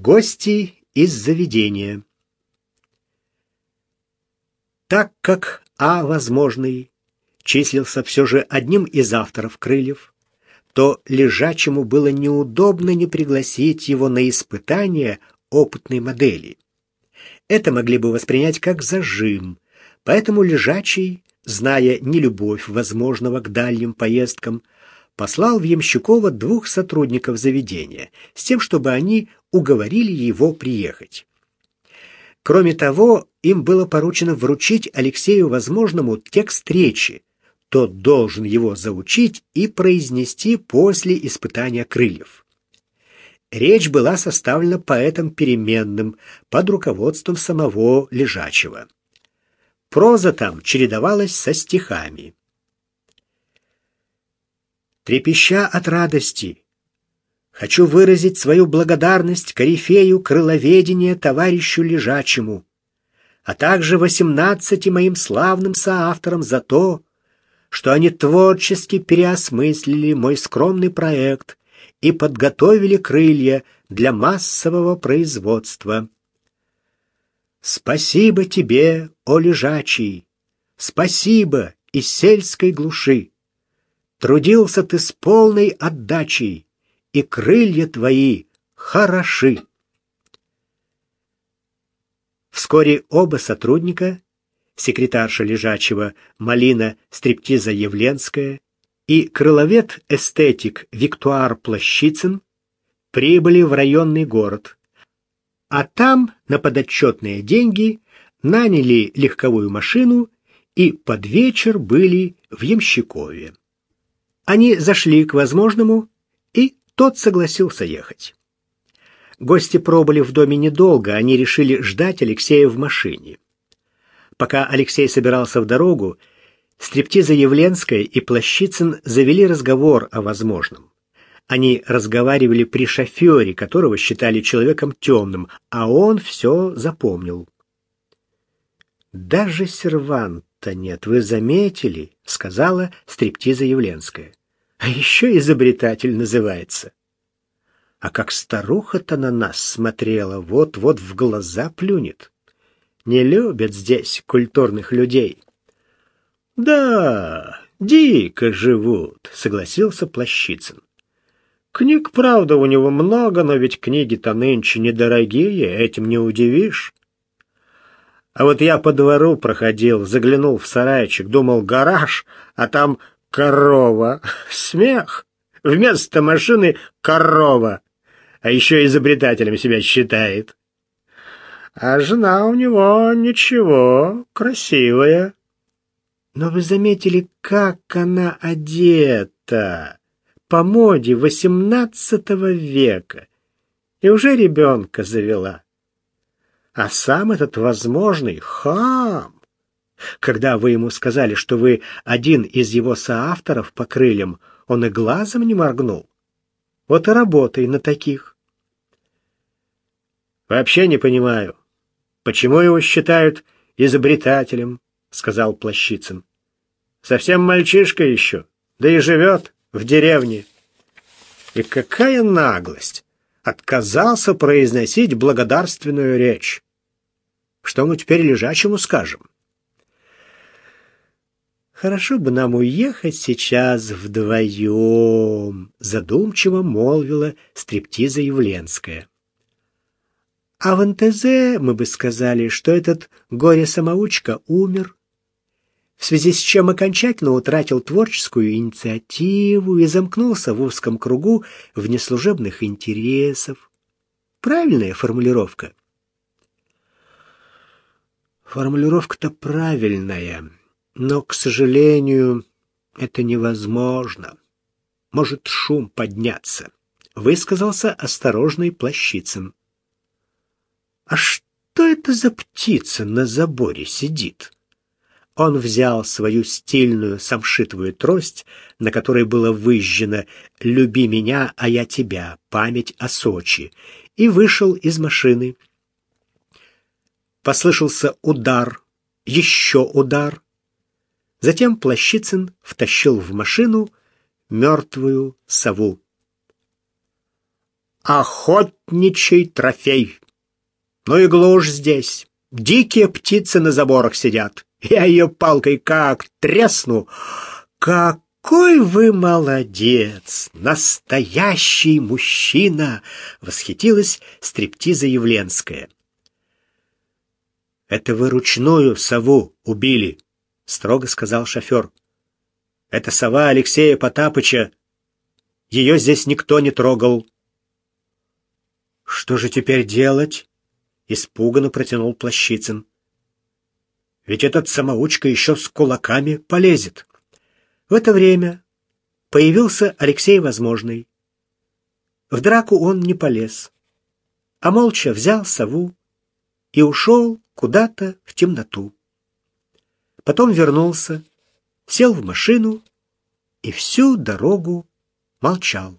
Гости из заведения. Так как А возможный числился все же одним из авторов крыльев, то лежачему было неудобно не пригласить его на испытание опытной модели. Это могли бы воспринять как зажим, поэтому лежачий, зная нелюбовь возможного к дальним поездкам, послал в Ямщикова двух сотрудников заведения с тем, чтобы они уговорили его приехать. Кроме того, им было поручено вручить Алексею Возможному текст речи. Тот должен его заучить и произнести после испытания крыльев. Речь была составлена поэтом переменным под руководством самого лежачего. Проза там чередовалась со стихами. Трепеща от радости, хочу выразить свою благодарность корифею крыловедения товарищу Лежачему, а также восемнадцати моим славным соавторам за то, что они творчески переосмыслили мой скромный проект и подготовили крылья для массового производства. Спасибо тебе, о лежачий, спасибо из сельской глуши. Трудился ты с полной отдачей, и крылья твои хороши. Вскоре оба сотрудника, секретарша лежачего Малина Стриптиза Явленская и крыловед-эстетик Виктуар Плащицын, прибыли в районный город. А там на подотчетные деньги наняли легковую машину и под вечер были в Ямщикове. Они зашли к возможному, и тот согласился ехать. Гости пробыли в доме недолго, они решили ждать Алексея в машине. Пока Алексей собирался в дорогу, Стриптиза Явленская и Плащицын завели разговор о возможном. Они разговаривали при шофере, которого считали человеком темным, а он все запомнил. «Даже серванта нет, вы заметили?» — сказала Стриптиза Явленская. А еще изобретатель называется. А как старуха-то на нас смотрела, вот-вот в глаза плюнет. Не любят здесь культурных людей. Да, дико живут, согласился Плащицын. Книг, правда, у него много, но ведь книги-то нынче недорогие, этим не удивишь. А вот я по двору проходил, заглянул в сарайчик, думал, гараж, а там корова. Смех. Вместо машины корова. А еще изобретателем себя считает. А жена у него ничего, красивая. Но вы заметили, как она одета? По моде восемнадцатого века. И уже ребенка завела. А сам этот возможный хам. Когда вы ему сказали, что вы один из его соавторов по крыльям, он и глазом не моргнул. Вот и работай на таких. Вообще не понимаю, почему его считают изобретателем, сказал Плащицын. Совсем мальчишка еще, да и живет в деревне. И какая наглость! Отказался произносить благодарственную речь. Что мы теперь лежачему скажем? Хорошо бы нам уехать сейчас вдвоем, задумчиво молвила стриптиза Явленская. А в НТЗ мы бы сказали, что этот горе-самоучка умер, в связи с чем окончательно утратил творческую инициативу и замкнулся в узком кругу внеслужебных интересов. Правильная формулировка? Формулировка-то правильная. Но, к сожалению, это невозможно. Может шум подняться, высказался осторожный плащицын. А что это за птица на заборе сидит? Он взял свою стильную самшитовую трость, на которой было выжжено «Люби меня, а я тебя. Память о Сочи», и вышел из машины. Послышался удар, еще удар. Затем Плащицын втащил в машину мертвую сову. охотничий трофей. Ну и глушь здесь. Дикие птицы на заборах сидят. Я ее палкой как тресну. Какой вы молодец! Настоящий мужчина! Восхитилась стриптиза Явленская. Это вы ручную сову убили, строго сказал шофер. Это сова Алексея Потапыча. Ее здесь никто не трогал. Что же теперь делать? Испуганно протянул Плащицын. Ведь этот самоучка еще с кулаками полезет. В это время появился Алексей Возможный. В драку он не полез, а молча взял сову и ушел куда-то в темноту. Потом вернулся, сел в машину и всю дорогу молчал.